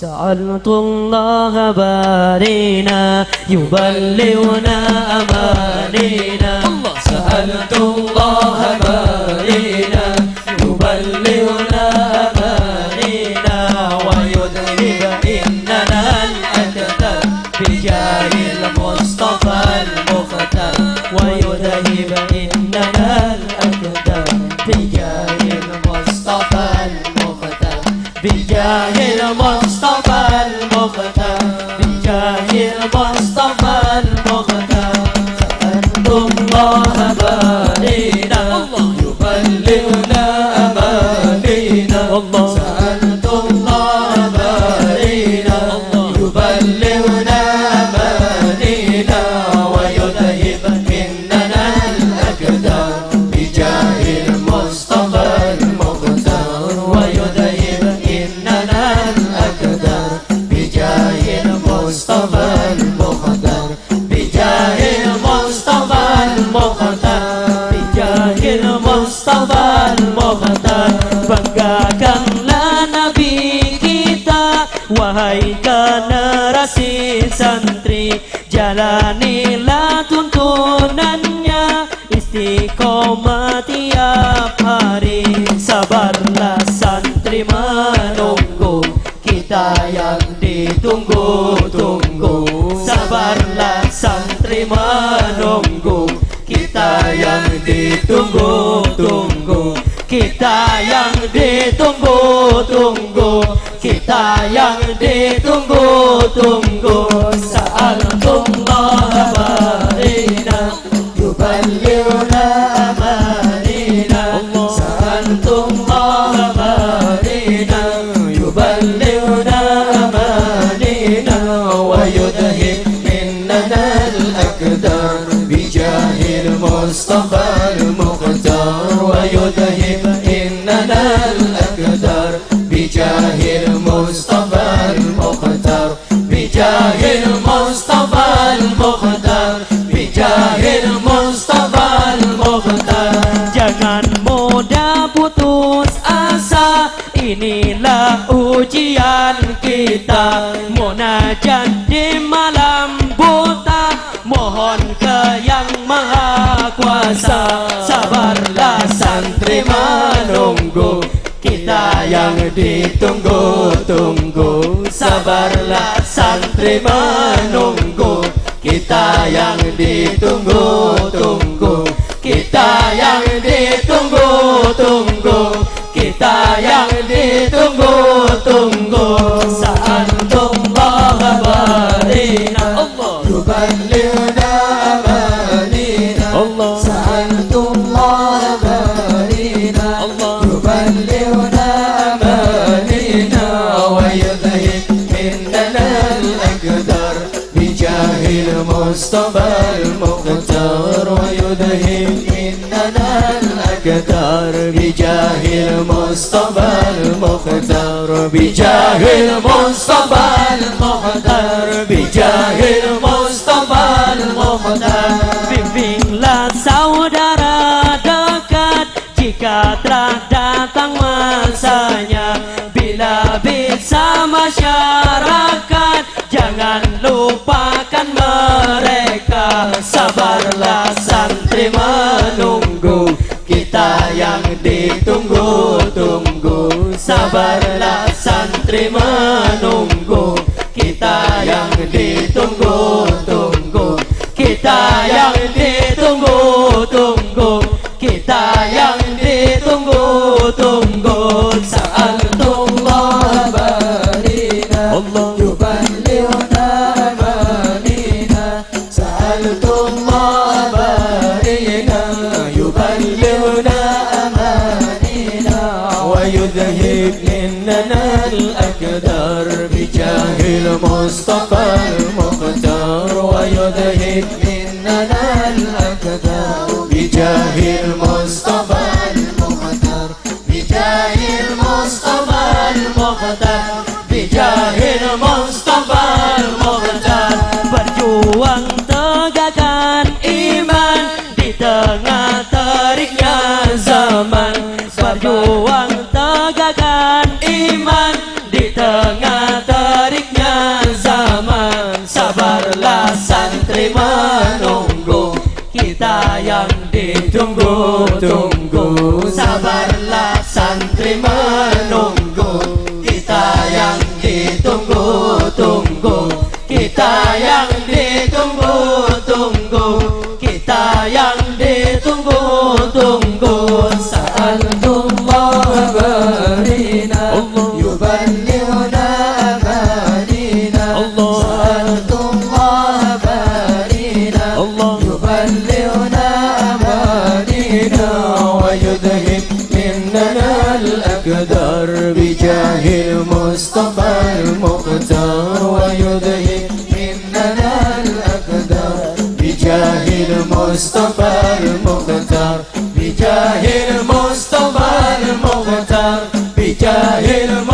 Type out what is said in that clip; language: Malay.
سألت الله بارينا يبلغنا أمانينا. سألت Alma. Safan Muhammad Banggakanlah Nabi kita. Wahai generasi santri Jalanilah tuntunannya. Istiqomah tiap hari. Sabarlah santri menunggu. Kita yang ditunggu-tunggu Sabarlah santri menunggu. Kita yang ditunggu. -tunggu. Ditunggu-tunggu Kita yang ditunggu-tunggu Kita yang ditunggu-tunggu Sa'altullah barina Yuballighna amanina Sa'altullah barina Yuballighna amanina Wa yudhib minnana al-akdar Bijahil Mustafa بجاه المصطفى المختار بجاه المصطفى المختار Jangan mudah putus asa Inilah ujian kita Munajat di malam buta Mohon ke yang maha kuasa Sabarlah yang ditunggu-tunggu Sabarlah santri menunggu. Kita yang ditunggu-tunggu Kita yang ditunggu-tunggu Al-Mukhtar Wa yudhib minnana al-akdar Bijahil Mustafa al-Mukhtar Bijahil Mustafa al-Mukhtar Bijahil Mustafa al-Mukhtar Bimbinglah saudara dekat Jika telah datang masanya. Bila bisa masyarakat Jangan lupakan Sabarlah santri menunggu Kita yang ditunggu-tunggu Kita yang ditunggu-tunggu Kita yang ditunggu-tunggu Sa'altullah barina Allah yuballighna amanina Sa'altullah barina Al-Mukhtar Wa yudhib minnana al-akdar Bijahil Mustafa al-Mukhtar Bijahil Mustafa al-Mukhtar Bijahil Mustafa al-Mukhtar Berjuang tegakkan iman Di tengah teriknya zaman. Berjuang ditunggu-tunggu Sabarlah santri menunggu. Kita yang ditunggu-tunggu Kita yang ditunggu-tunggu Kita yang ditunggu-tunggu Sa'alullah barina Yuballighna مننا الأقدار بجاه المصطفى المختار ويذهب. مننا الأقدار بجاه المصطفى المختار بجاه المصطفى المختار بجاه المصطفى